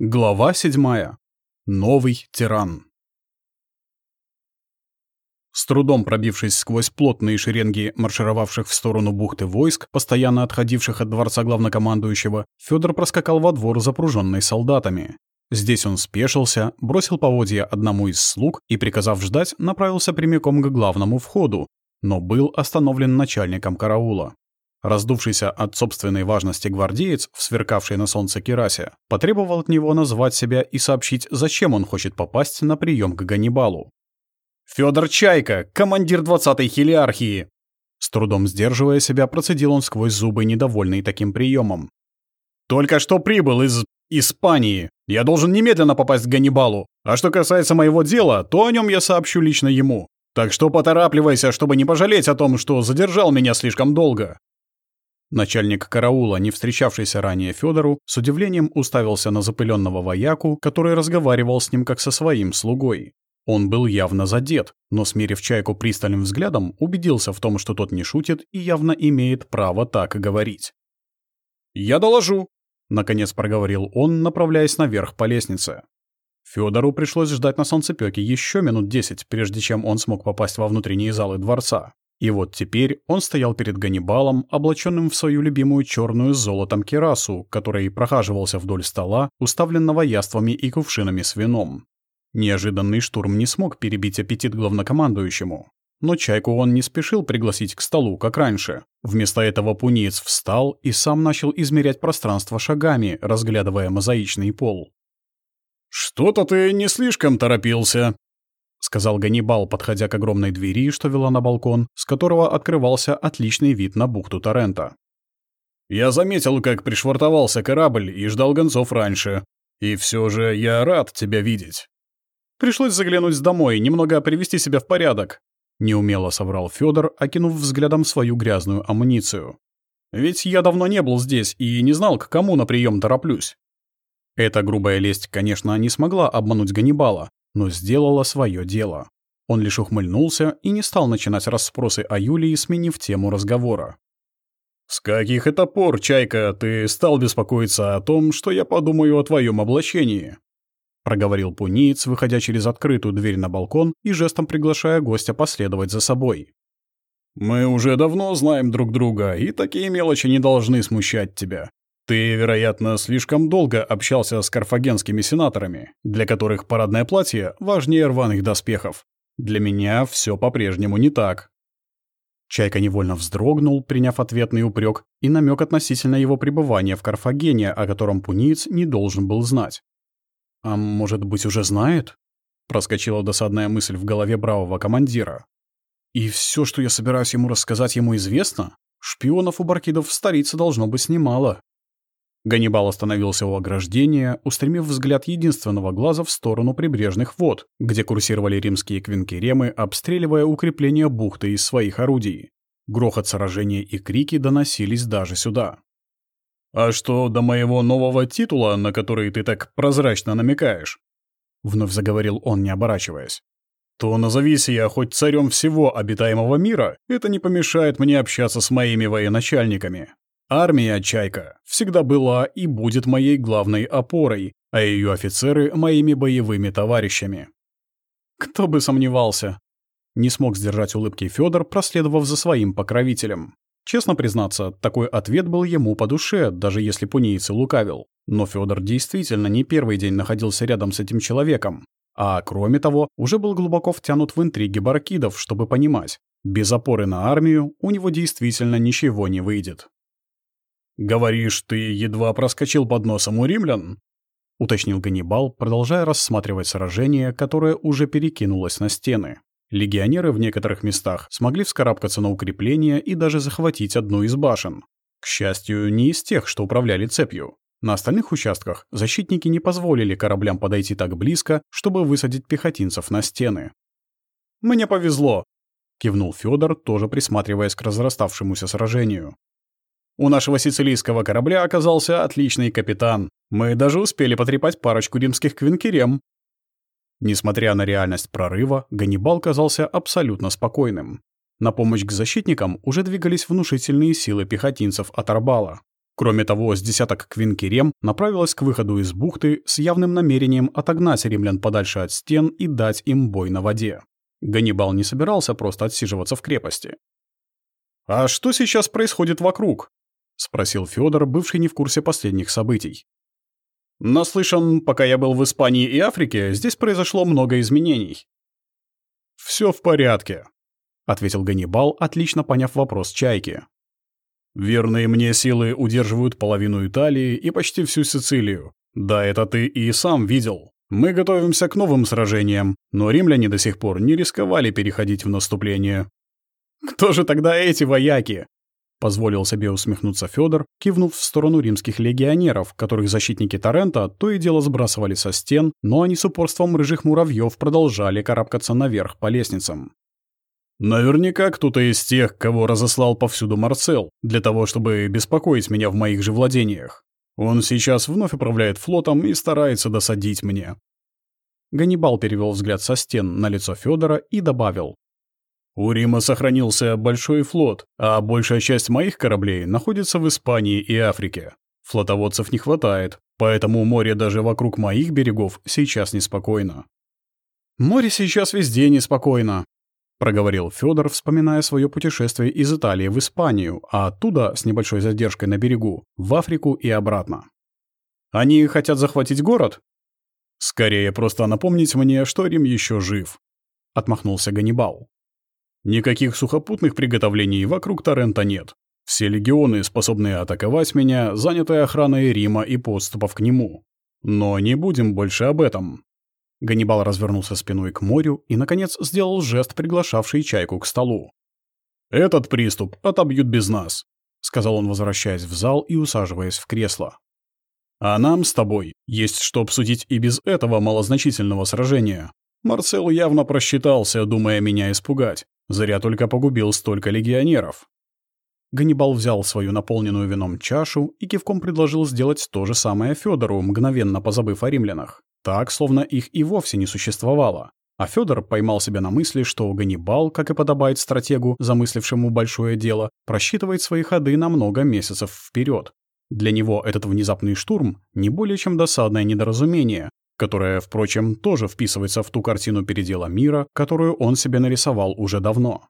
Глава 7. Новый тиран. С трудом пробившись сквозь плотные шеренги маршировавших в сторону бухты войск, постоянно отходивших от дворца главнокомандующего, Федор проскакал во двор, запруженный солдатами. Здесь он спешился, бросил поводья одному из слуг и, приказав ждать, направился прямиком к главному входу, но был остановлен начальником караула. Раздувшийся от собственной важности гвардеец, в сверкавшей на солнце керасе, потребовал от него назвать себя и сообщить, зачем он хочет попасть на прием к Ганнибалу. «Фёдор Чайка, командир 20-й хелиархии!» С трудом сдерживая себя, процедил он сквозь зубы, недовольный таким приемом. «Только что прибыл из Испании. Я должен немедленно попасть к Ганнибалу. А что касается моего дела, то о нем я сообщу лично ему. Так что поторапливайся, чтобы не пожалеть о том, что задержал меня слишком долго. Начальник караула, не встречавшийся ранее Федору, с удивлением уставился на запыленного вояку, который разговаривал с ним как со своим слугой. Он был явно задет, но, смирив чайку пристальным взглядом, убедился в том, что тот не шутит и явно имеет право так говорить. «Я доложу», — наконец проговорил он, направляясь наверх по лестнице. Федору пришлось ждать на солнцепёке еще минут десять, прежде чем он смог попасть во внутренние залы дворца. И вот теперь он стоял перед Ганнибалом, облаченным в свою любимую черную с золотом керасу, который прохаживался вдоль стола, уставленного яствами и кувшинами с вином. Неожиданный штурм не смог перебить аппетит главнокомандующему. Но Чайку он не спешил пригласить к столу, как раньше. Вместо этого пуниец встал и сам начал измерять пространство шагами, разглядывая мозаичный пол. «Что-то ты не слишком торопился», — сказал Ганнибал, подходя к огромной двери, что вела на балкон, с которого открывался отличный вид на бухту Торрента. «Я заметил, как пришвартовался корабль и ждал гонцов раньше. И все же я рад тебя видеть». «Пришлось заглянуть домой, немного привести себя в порядок», — неумело соврал Федор, окинув взглядом свою грязную амуницию. «Ведь я давно не был здесь и не знал, к кому на прием тороплюсь». Эта грубая лесть, конечно, не смогла обмануть Ганнибала, но сделала свое дело. Он лишь ухмыльнулся и не стал начинать расспросы о Юлии, сменив тему разговора. «С каких это пор, Чайка, ты стал беспокоиться о том, что я подумаю о твоем облачении?» проговорил пуниец, выходя через открытую дверь на балкон и жестом приглашая гостя последовать за собой. «Мы уже давно знаем друг друга, и такие мелочи не должны смущать тебя. Ты, вероятно, слишком долго общался с карфагенскими сенаторами, для которых парадное платье важнее рваных доспехов. Для меня все по-прежнему не так. Чайка невольно вздрогнул, приняв ответный упрек и намек относительно его пребывания в Карфагене, о котором пуниец не должен был знать. «А может быть, уже знает?» — проскочила досадная мысль в голове бравого командира. «И все, что я собираюсь ему рассказать, ему известно? Шпионов у Баркидов в столице должно быть немало». Ганнибал остановился у ограждения, устремив взгляд единственного глаза в сторону прибрежных вод, где курсировали римские квинкеремы, обстреливая укрепления бухты из своих орудий. Грохот сражения и крики доносились даже сюда. «А что до моего нового титула, на который ты так прозрачно намекаешь?» Вновь заговорил он, не оборачиваясь. «То назовись я хоть царем всего обитаемого мира, это не помешает мне общаться с моими военачальниками. Армия «Чайка» всегда была и будет моей главной опорой, а ее офицеры — моими боевыми товарищами. Кто бы сомневался. Не смог сдержать улыбки Федор, проследовав за своим покровителем. Честно признаться, такой ответ был ему по душе, даже если пунийцы лукавил. Но Федор действительно не первый день находился рядом с этим человеком. А кроме того, уже был глубоко втянут в интриги баркидов, чтобы понимать, без опоры на армию у него действительно ничего не выйдет. «Говоришь, ты едва проскочил под носом у римлян?» — уточнил Ганнибал, продолжая рассматривать сражение, которое уже перекинулось на стены. Легионеры в некоторых местах смогли вскарабкаться на укрепление и даже захватить одну из башен. К счастью, не из тех, что управляли цепью. На остальных участках защитники не позволили кораблям подойти так близко, чтобы высадить пехотинцев на стены. «Мне повезло», — кивнул Федор, тоже присматриваясь к разраставшемуся сражению. У нашего сицилийского корабля оказался отличный капитан. Мы даже успели потрепать парочку римских квинкерем. Несмотря на реальность прорыва, Ганнибал казался абсолютно спокойным. На помощь к защитникам уже двигались внушительные силы пехотинцев от Арбала. Кроме того, с десяток квинкерем направилась к выходу из бухты с явным намерением отогнать римлян подальше от стен и дать им бой на воде. Ганнибал не собирался просто отсиживаться в крепости. «А что сейчас происходит вокруг?» — спросил Федор, бывший не в курсе последних событий. «Наслышан, пока я был в Испании и Африке, здесь произошло много изменений». Все в порядке», — ответил Ганнибал, отлично поняв вопрос Чайки. Верные мне силы удерживают половину Италии и почти всю Сицилию. Да, это ты и сам видел. Мы готовимся к новым сражениям, но римляне до сих пор не рисковали переходить в наступление. Кто же тогда эти вояки? Позволил себе усмехнуться Федор, кивнув в сторону римских легионеров, которых защитники Торрента то и дело сбрасывали со стен, но они с упорством рыжих муравьев продолжали карабкаться наверх по лестницам. Наверняка кто-то из тех, кого разослал повсюду Марцел, для того, чтобы беспокоить меня в моих же владениях. Он сейчас вновь управляет флотом и старается досадить мне. Ганнибал перевел взгляд со стен на лицо Федора и добавил. «У Рима сохранился большой флот, а большая часть моих кораблей находится в Испании и Африке. Флотоводцев не хватает, поэтому море даже вокруг моих берегов сейчас неспокойно». «Море сейчас везде неспокойно», — проговорил Федор, вспоминая свое путешествие из Италии в Испанию, а оттуда, с небольшой задержкой на берегу, в Африку и обратно. «Они хотят захватить город?» «Скорее просто напомнить мне, что Рим еще жив», — отмахнулся Ганнибал. «Никаких сухопутных приготовлений вокруг Торрента нет. Все легионы, способные атаковать меня, заняты охраной Рима и подступов к нему. Но не будем больше об этом. Ганнибал развернулся спиной к морю и, наконец, сделал жест, приглашавший чайку к столу. «Этот приступ отобьют без нас», — сказал он, возвращаясь в зал и усаживаясь в кресло. «А нам с тобой есть что обсудить и без этого малозначительного сражения. Марцел явно просчитался, думая меня испугать. Зря только погубил столько легионеров». Ганнибал взял свою наполненную вином чашу и кивком предложил сделать то же самое Федору, мгновенно позабыв о римлянах. Так, словно их и вовсе не существовало. А Федор поймал себя на мысли, что Ганнибал, как и подобает стратегу, замыслившему большое дело, просчитывает свои ходы на много месяцев вперед. Для него этот внезапный штурм не более чем досадное недоразумение, которое, впрочем, тоже вписывается в ту картину передела мира, которую он себе нарисовал уже давно.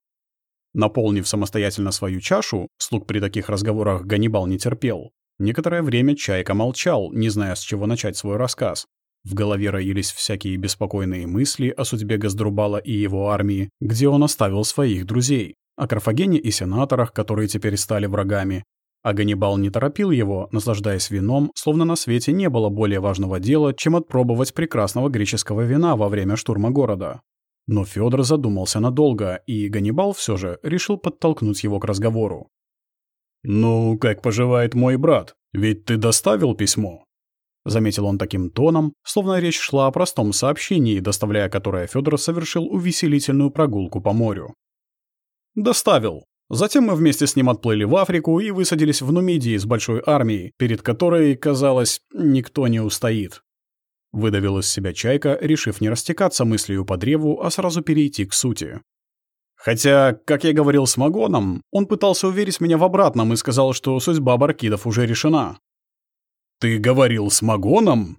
Наполнив самостоятельно свою чашу, слуг при таких разговорах Ганнибал не терпел. Некоторое время Чайка молчал, не зная, с чего начать свой рассказ. В голове роились всякие беспокойные мысли о судьбе Газдрубала и его армии, где он оставил своих друзей, о Карфагене и сенаторах, которые теперь стали врагами. А Ганнибал не торопил его, наслаждаясь вином, словно на свете не было более важного дела, чем отпробовать прекрасного греческого вина во время штурма города. Но Федор задумался надолго, и Ганнибал все же решил подтолкнуть его к разговору. «Ну, как поживает мой брат? Ведь ты доставил письмо?» Заметил он таким тоном, словно речь шла о простом сообщении, доставляя которое Федор совершил увеселительную прогулку по морю. «Доставил. Затем мы вместе с ним отплыли в Африку и высадились в Нумидии с большой армией, перед которой, казалось, никто не устоит». Выдавил из себя Чайка, решив не растекаться мыслью по древу, а сразу перейти к сути. Хотя, как я говорил с Магоном, он пытался уверить меня в обратном и сказал, что судьба Баркидов уже решена. «Ты говорил с Магоном?»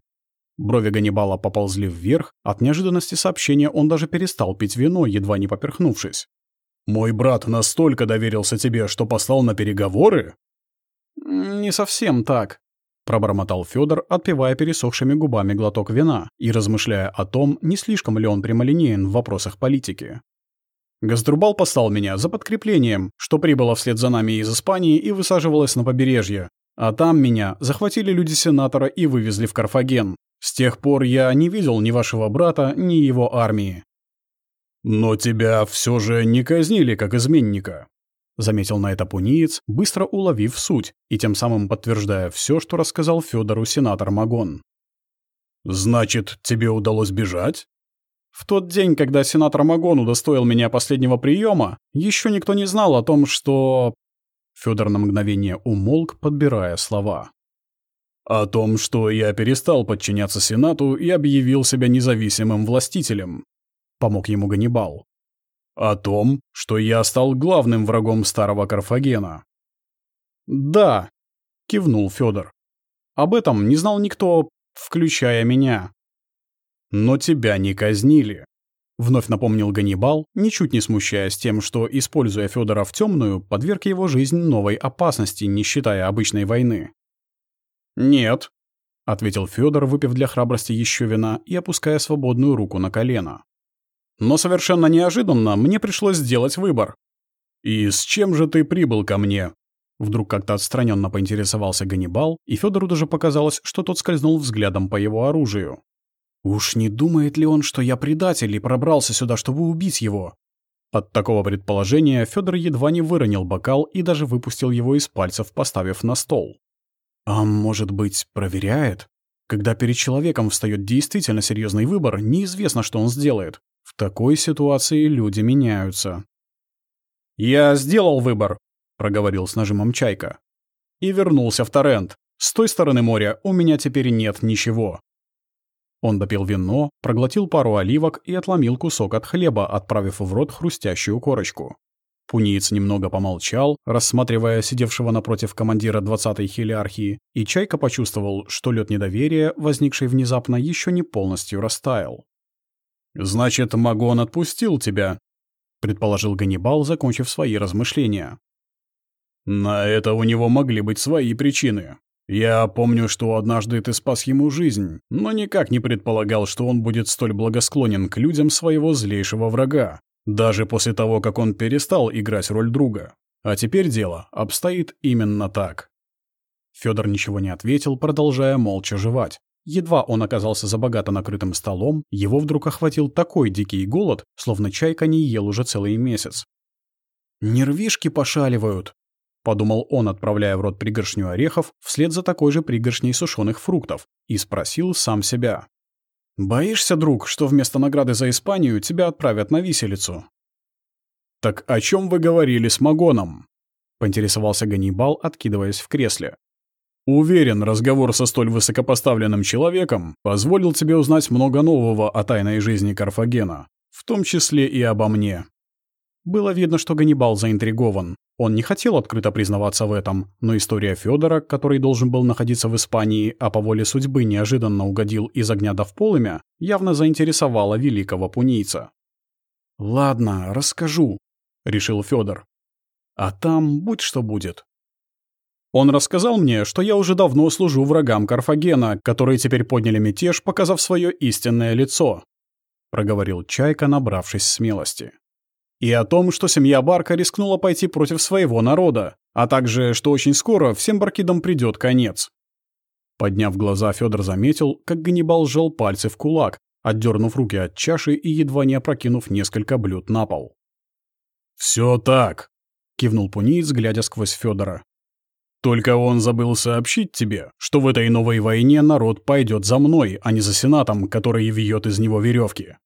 Брови Ганнибала поползли вверх, от неожиданности сообщения он даже перестал пить вино, едва не поперхнувшись. «Мой брат настолько доверился тебе, что послал на переговоры?» «Не совсем так», — пробормотал Федор, отпивая пересохшими губами глоток вина и размышляя о том, не слишком ли он прямолинеен в вопросах политики. Газдрубал послал меня за подкреплением, что прибыло вслед за нами из Испании и высаживалось на побережье, а там меня захватили люди сенатора и вывезли в Карфаген. С тех пор я не видел ни вашего брата, ни его армии. Но тебя все же не казнили как изменника, заметил на это пуниец, быстро уловив суть и тем самым подтверждая все, что рассказал Федору сенатор Магон. Значит, тебе удалось бежать? В тот день, когда сенатор Магон удостоил меня последнего приема, еще никто не знал о том, что Федор на мгновение умолк, подбирая слова. «О том, что я перестал подчиняться Сенату и объявил себя независимым властителем», — помог ему Ганнибал. «О том, что я стал главным врагом старого Карфагена». «Да», — кивнул Федор. «Об этом не знал никто, включая меня». «Но тебя не казнили», — вновь напомнил Ганнибал, ничуть не смущаясь тем, что, используя Федора в темную, подверг его жизнь новой опасности, не считая обычной войны. «Нет», — ответил Федор, выпив для храбрости еще вина и опуская свободную руку на колено. «Но совершенно неожиданно мне пришлось сделать выбор». «И с чем же ты прибыл ко мне?» Вдруг как-то отстраненно поинтересовался Ганнибал, и Федору даже показалось, что тот скользнул взглядом по его оружию. «Уж не думает ли он, что я предатель и пробрался сюда, чтобы убить его?» От такого предположения Федор едва не выронил бокал и даже выпустил его из пальцев, поставив на стол. А может быть, проверяет? Когда перед человеком встает действительно серьезный выбор, неизвестно, что он сделает. Такой ситуации люди меняются. «Я сделал выбор», — проговорил с нажимом Чайка. «И вернулся в Торрент. С той стороны моря у меня теперь нет ничего». Он допил вино, проглотил пару оливок и отломил кусок от хлеба, отправив в рот хрустящую корочку. Пуниец немного помолчал, рассматривая сидевшего напротив командира 20-й хелиархии, и Чайка почувствовал, что лед недоверия, возникший внезапно, еще не полностью растаял. «Значит, Магон отпустил тебя», — предположил Ганнибал, закончив свои размышления. «На это у него могли быть свои причины. Я помню, что однажды ты спас ему жизнь, но никак не предполагал, что он будет столь благосклонен к людям своего злейшего врага. Даже после того, как он перестал играть роль друга. А теперь дело обстоит именно так. Федор ничего не ответил, продолжая молча жевать. Едва он оказался за богато накрытым столом, его вдруг охватил такой дикий голод, словно чайка не ел уже целый месяц. «Нервишки пошаливают», — подумал он, отправляя в рот пригоршню орехов вслед за такой же пригоршней сушеных фруктов, и спросил сам себя. Боишься, друг, что вместо награды за Испанию тебя отправят на виселицу? Так о чем вы говорили с Магоном? Поинтересовался Ганнибал, откидываясь в кресле. Уверен, разговор со столь высокопоставленным человеком позволил тебе узнать много нового о тайной жизни Карфагена, в том числе и обо мне. Было видно, что Ганнибал заинтригован. Он не хотел открыто признаваться в этом, но история Федора, который должен был находиться в Испании, а по воле судьбы неожиданно угодил из огня до полымя, явно заинтересовала великого пунийца. «Ладно, расскажу», — решил Федор. «А там будь что будет». Он рассказал мне, что я уже давно служу врагам Карфагена, которые теперь подняли мятеж, показав свое истинное лицо, — проговорил Чайка, набравшись смелости и о том, что семья Барка рискнула пойти против своего народа, а также, что очень скоро всем Баркидам придет конец. Подняв глаза, Федор заметил, как Ганнибал сжал пальцы в кулак, отдернув руки от чаши и едва не опрокинув несколько блюд на пол. «Все так», — кивнул Пуниец, глядя сквозь Федора. «Только он забыл сообщить тебе, что в этой новой войне народ пойдет за мной, а не за Сенатом, который вьет из него веревки.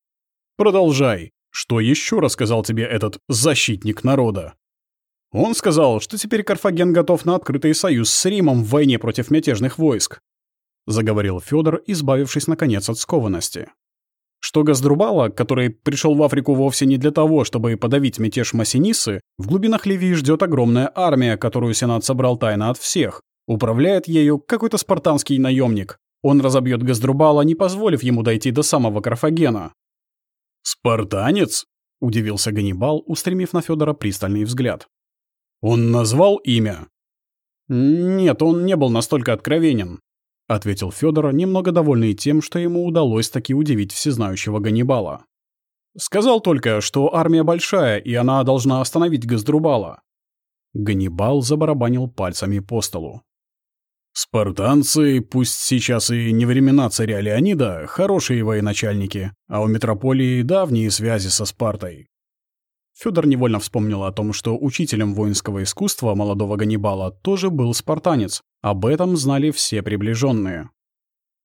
Продолжай, что еще рассказал тебе этот защитник народа? Он сказал, что теперь Карфаген готов на открытый союз с Римом в войне против мятежных войск. Заговорил Федор, избавившись наконец от скованности. Что Газдрубала, который пришел в Африку вовсе не для того, чтобы подавить мятеж Массинисы, в глубинах Ливии ждет огромная армия, которую Сенат собрал тайно от всех. Управляет ею какой-то спартанский наемник. Он разобьет Газдрубала, не позволив ему дойти до самого Карфагена. «Спартанец?» — удивился Ганнибал, устремив на Федора пристальный взгляд. «Он назвал имя?» «Нет, он не был настолько откровенен», — ответил Федор, немного довольный тем, что ему удалось таки удивить всезнающего Ганнибала. «Сказал только, что армия большая, и она должна остановить Газдрубала». Ганнибал забарабанил пальцами по столу. Спартанцы, пусть сейчас и не времена царя Леонида, хорошие военачальники, а у метрополии давние связи со Спартой. Федор невольно вспомнил о том, что учителем воинского искусства молодого Ганнибала тоже был спартанец. Об этом знали все приближенные.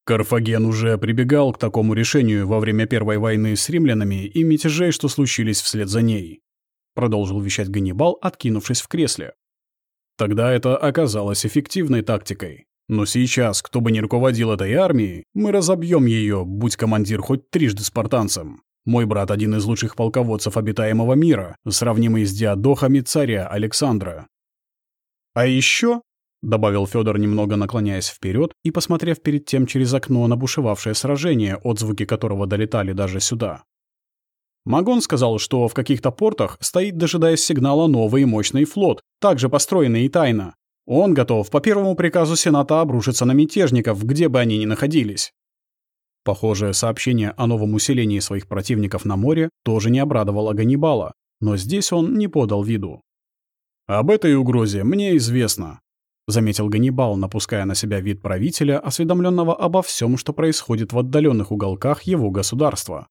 Карфаген уже прибегал к такому решению во время Первой войны с римлянами и мятежей, что случились вслед за ней. Продолжил вещать Ганнибал, откинувшись в кресле. Тогда это оказалось эффективной тактикой. Но сейчас, кто бы ни руководил этой армией, мы разобьем ее, будь командир хоть трижды спартанцем. Мой брат один из лучших полководцев обитаемого мира, сравнимый с диадохами царя Александра. А еще, добавил Федор, немного наклоняясь вперед и посмотрев перед тем через окно на бушевавшее сражение, отзвуки которого долетали даже сюда. Магон сказал, что в каких-то портах стоит, дожидаясь сигнала, новый мощный флот, также построенный и тайно. Он готов по первому приказу Сената обрушиться на мятежников, где бы они ни находились. Похожее сообщение о новом усилении своих противников на море тоже не обрадовало Ганнибала, но здесь он не подал виду. «Об этой угрозе мне известно», — заметил Ганнибал, напуская на себя вид правителя, осведомленного обо всем, что происходит в отдаленных уголках его государства.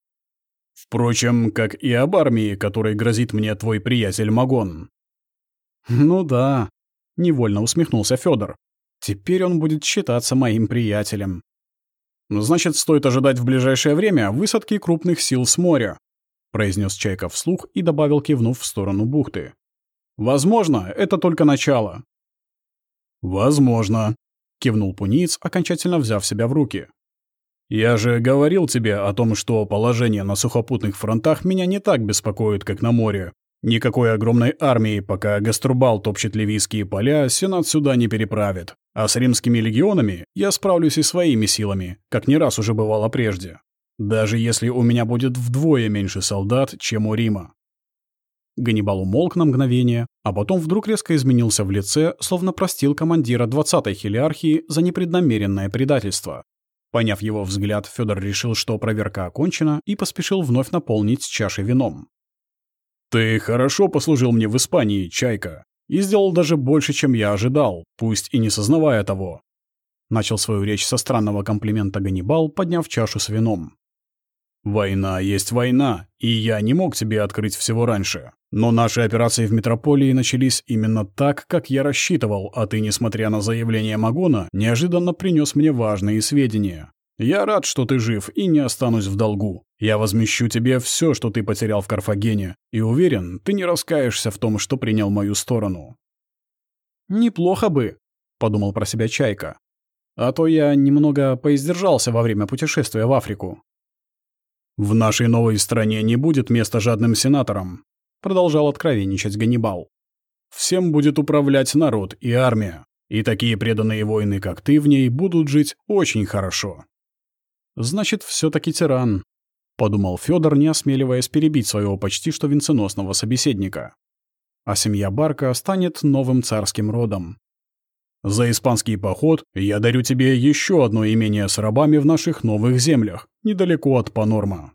Впрочем, как и об армии, которой грозит мне твой приятель Магон. Ну да, невольно усмехнулся Федор. Теперь он будет считаться моим приятелем. Ну, значит, стоит ожидать в ближайшее время высадки крупных сил с моря, произнес Чайка вслух и добавил, кивнув в сторону бухты. Возможно, это только начало. Возможно, кивнул Пуниц, окончательно взяв себя в руки. Я же говорил тебе о том, что положение на сухопутных фронтах меня не так беспокоит, как на море. Никакой огромной армии, пока Гаструбал топчет ливийские поля, Сенат сюда не переправит. А с римскими легионами я справлюсь и своими силами, как не раз уже бывало прежде. Даже если у меня будет вдвое меньше солдат, чем у Рима. Ганнибал умолк на мгновение, а потом вдруг резко изменился в лице, словно простил командира 20-й хилиархии за непреднамеренное предательство. Поняв его взгляд, Федор решил, что проверка окончена, и поспешил вновь наполнить чаши вином. «Ты хорошо послужил мне в Испании, Чайка, и сделал даже больше, чем я ожидал, пусть и не сознавая того». Начал свою речь со странного комплимента Ганнибал, подняв чашу с вином. «Война есть война, и я не мог тебе открыть всего раньше. Но наши операции в метрополии начались именно так, как я рассчитывал, а ты, несмотря на заявление Магона, неожиданно принес мне важные сведения. Я рад, что ты жив и не останусь в долгу. Я возмещу тебе все, что ты потерял в Карфагене, и уверен, ты не раскаешься в том, что принял мою сторону». «Неплохо бы», — подумал про себя Чайка. «А то я немного поиздержался во время путешествия в Африку. «В нашей новой стране не будет места жадным сенаторам», — продолжал откровенничать Ганнибал. «Всем будет управлять народ и армия, и такие преданные воины, как ты, в ней будут жить очень хорошо». «Значит, все таки тиран», — подумал Федор, не осмеливаясь перебить своего почти что венценосного собеседника. «А семья Барка станет новым царским родом. За испанский поход я дарю тебе еще одно имение с рабами в наших новых землях, недалеко от Панорма».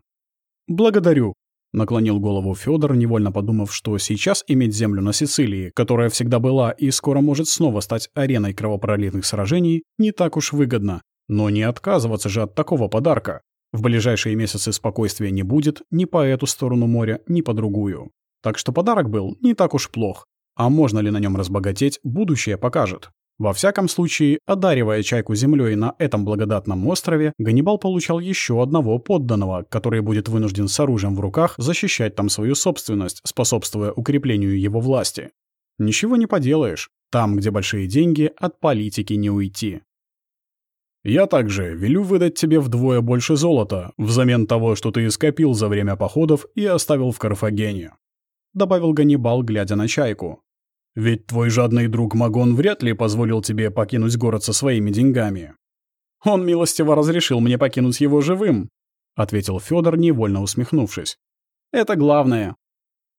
«Благодарю», — наклонил голову Федор, невольно подумав, что сейчас иметь землю на Сицилии, которая всегда была и скоро может снова стать ареной кровопролитных сражений, не так уж выгодно. Но не отказываться же от такого подарка. В ближайшие месяцы спокойствия не будет ни по эту сторону моря, ни по другую. Так что подарок был не так уж плох. А можно ли на нем разбогатеть, будущее покажет. Во всяком случае, одаривая чайку землей на этом благодатном острове, Ганнибал получал еще одного подданного, который будет вынужден с оружием в руках защищать там свою собственность, способствуя укреплению его власти. Ничего не поделаешь. Там, где большие деньги, от политики не уйти. Я также велю выдать тебе вдвое больше золота, взамен того, что ты скопил за время походов и оставил в Карфагене», — добавил Ганнибал, глядя на чайку. Ведь твой жадный друг Магон вряд ли позволил тебе покинуть город со своими деньгами. Он милостиво разрешил мне покинуть его живым, ответил Федор, невольно усмехнувшись. Это главное.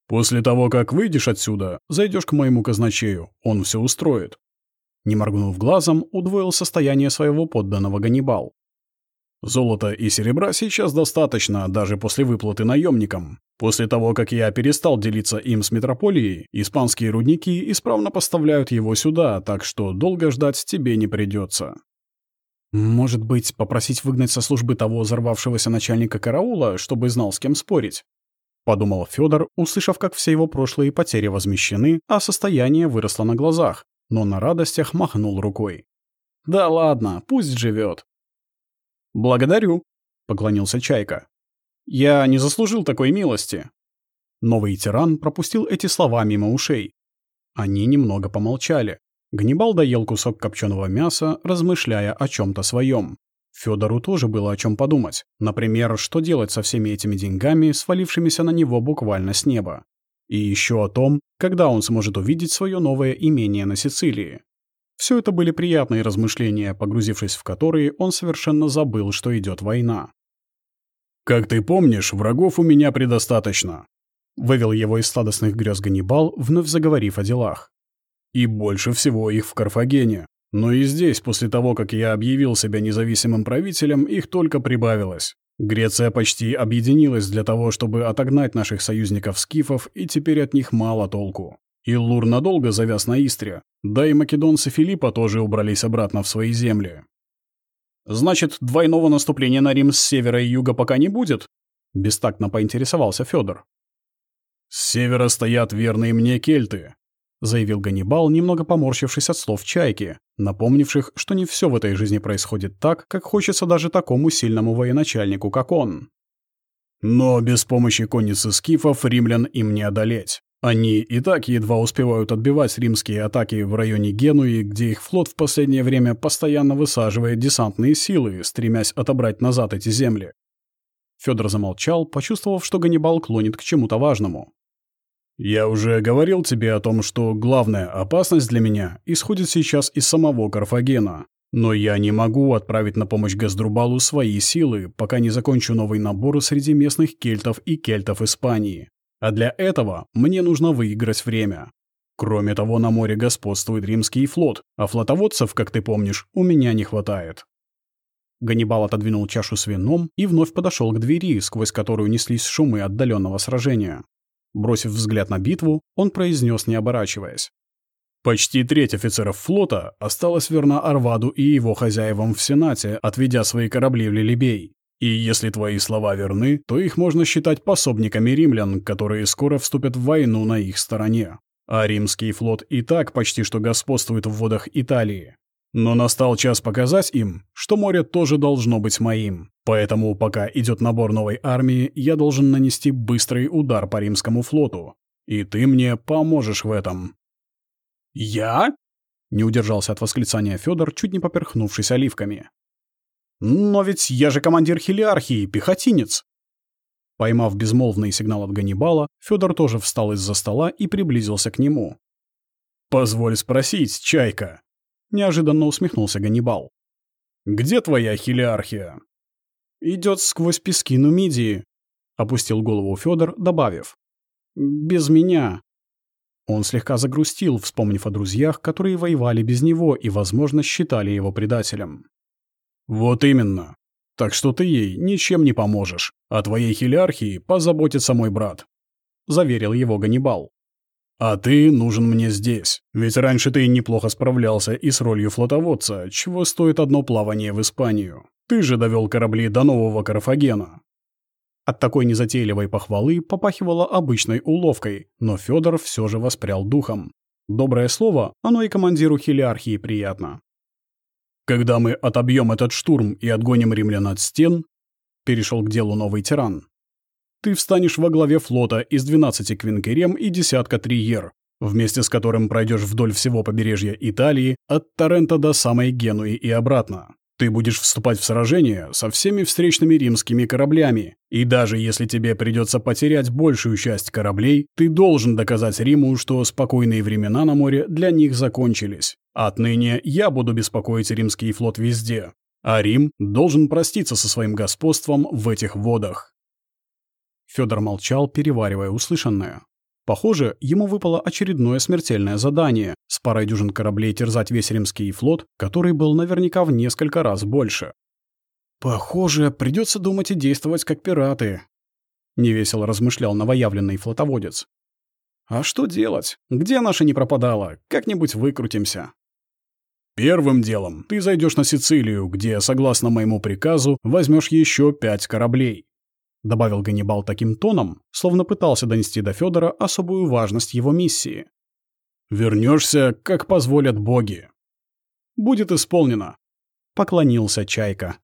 После того, как выйдешь отсюда, зайдешь к моему казначею, он все устроит. Не моргнув глазом, удвоил состояние своего подданного Ганнибал. Золота и серебра сейчас достаточно, даже после выплаты наемникам. После того, как я перестал делиться им с метрополией, испанские рудники исправно поставляют его сюда, так что долго ждать тебе не придется. Может быть, попросить выгнать со службы того взорвавшегося начальника караула, чтобы знал, с кем спорить? Подумал Федор, услышав, как все его прошлые потери возмещены, а состояние выросло на глазах, но на радостях махнул рукой. Да ладно, пусть живет. «Благодарю», — поклонился Чайка. «Я не заслужил такой милости». Новый тиран пропустил эти слова мимо ушей. Они немного помолчали. Гнибал доел кусок копченого мяса, размышляя о чем то своем. Федору тоже было о чем подумать. Например, что делать со всеми этими деньгами, свалившимися на него буквально с неба. И еще о том, когда он сможет увидеть свое новое имение на Сицилии. Все это были приятные размышления, погрузившись в которые, он совершенно забыл, что идет война. «Как ты помнишь, врагов у меня предостаточно», — вывел его из сладостных грез Ганнибал, вновь заговорив о делах. «И больше всего их в Карфагене. Но и здесь, после того, как я объявил себя независимым правителем, их только прибавилось. Греция почти объединилась для того, чтобы отогнать наших союзников-скифов, и теперь от них мало толку. Иллур надолго завяз на Истре, да и македонцы Филиппа тоже убрались обратно в свои земли. «Значит, двойного наступления на Рим с севера и юга пока не будет?» — бестактно поинтересовался Федор. «С севера стоят верные мне кельты», — заявил Ганнибал, немного поморщившись от слов Чайки, напомнивших, что не все в этой жизни происходит так, как хочется даже такому сильному военачальнику, как он. «Но без помощи конницы скифов римлян им не одолеть. Они и так едва успевают отбивать римские атаки в районе Генуи, где их флот в последнее время постоянно высаживает десантные силы, стремясь отобрать назад эти земли. Федор замолчал, почувствовав, что Ганнибал клонит к чему-то важному. «Я уже говорил тебе о том, что главная опасность для меня исходит сейчас из самого Карфагена. Но я не могу отправить на помощь Газдрубалу свои силы, пока не закончу новый набор среди местных кельтов и кельтов Испании. А для этого мне нужно выиграть время. Кроме того, на море господствует римский флот, а флотоводцев, как ты помнишь, у меня не хватает. Ганнибал отодвинул чашу с вином и вновь подошел к двери, сквозь которую неслись шумы отдаленного сражения. Бросив взгляд на битву, он произнес, не оборачиваясь. Почти треть офицеров флота осталась верна Арваду и его хозяевам в Сенате, отведя свои корабли в Лилибей. И если твои слова верны, то их можно считать пособниками римлян, которые скоро вступят в войну на их стороне. А римский флот и так почти что господствует в водах Италии. Но настал час показать им, что море тоже должно быть моим. Поэтому, пока идет набор новой армии, я должен нанести быстрый удар по римскому флоту. И ты мне поможешь в этом. «Я?» — не удержался от восклицания Федор, чуть не поперхнувшись оливками. «Но ведь я же командир хелиархии, пехотинец!» Поймав безмолвный сигнал от Ганнибала, Федор тоже встал из-за стола и приблизился к нему. «Позволь спросить, Чайка!» — неожиданно усмехнулся Ганнибал. «Где твоя хелиархия?» «Идет сквозь пески Нумидии», — опустил голову Федор, добавив. «Без меня». Он слегка загрустил, вспомнив о друзьях, которые воевали без него и, возможно, считали его предателем. «Вот именно. Так что ты ей ничем не поможешь. О твоей хилярхии позаботится мой брат», — заверил его Ганнибал. «А ты нужен мне здесь. Ведь раньше ты неплохо справлялся и с ролью флотоводца, чего стоит одно плавание в Испанию. Ты же довел корабли до нового Карфагена». От такой незатейливой похвалы попахивало обычной уловкой, но Федор все же воспрял духом. Доброе слово, оно и командиру хилиархии приятно. Когда мы отобьем этот штурм и отгоним римлян от стен, перешел к делу новый тиран. Ты встанешь во главе флота из 12 квинкерем и десятка триер, вместе с которым пройдешь вдоль всего побережья Италии, от Торрента до самой Генуи и обратно. Ты будешь вступать в сражение со всеми встречными римскими кораблями, и даже если тебе придется потерять большую часть кораблей, ты должен доказать Риму, что спокойные времена на море для них закончились. Отныне я буду беспокоить римский флот везде, а Рим должен проститься со своим господством в этих водах. Федор молчал, переваривая услышанное. Похоже, ему выпало очередное смертельное задание с парой дюжин кораблей терзать весь римский флот, который был наверняка в несколько раз больше. «Похоже, придется думать и действовать как пираты», — невесело размышлял новоявленный флотоводец. «А что делать? Где наша не пропадала? Как-нибудь выкрутимся». «Первым делом ты зайдешь на Сицилию, где, согласно моему приказу, возьмешь еще пять кораблей. — добавил Ганнибал таким тоном, словно пытался донести до Федора особую важность его миссии. Вернешься, как позволят боги». «Будет исполнено», — поклонился Чайка.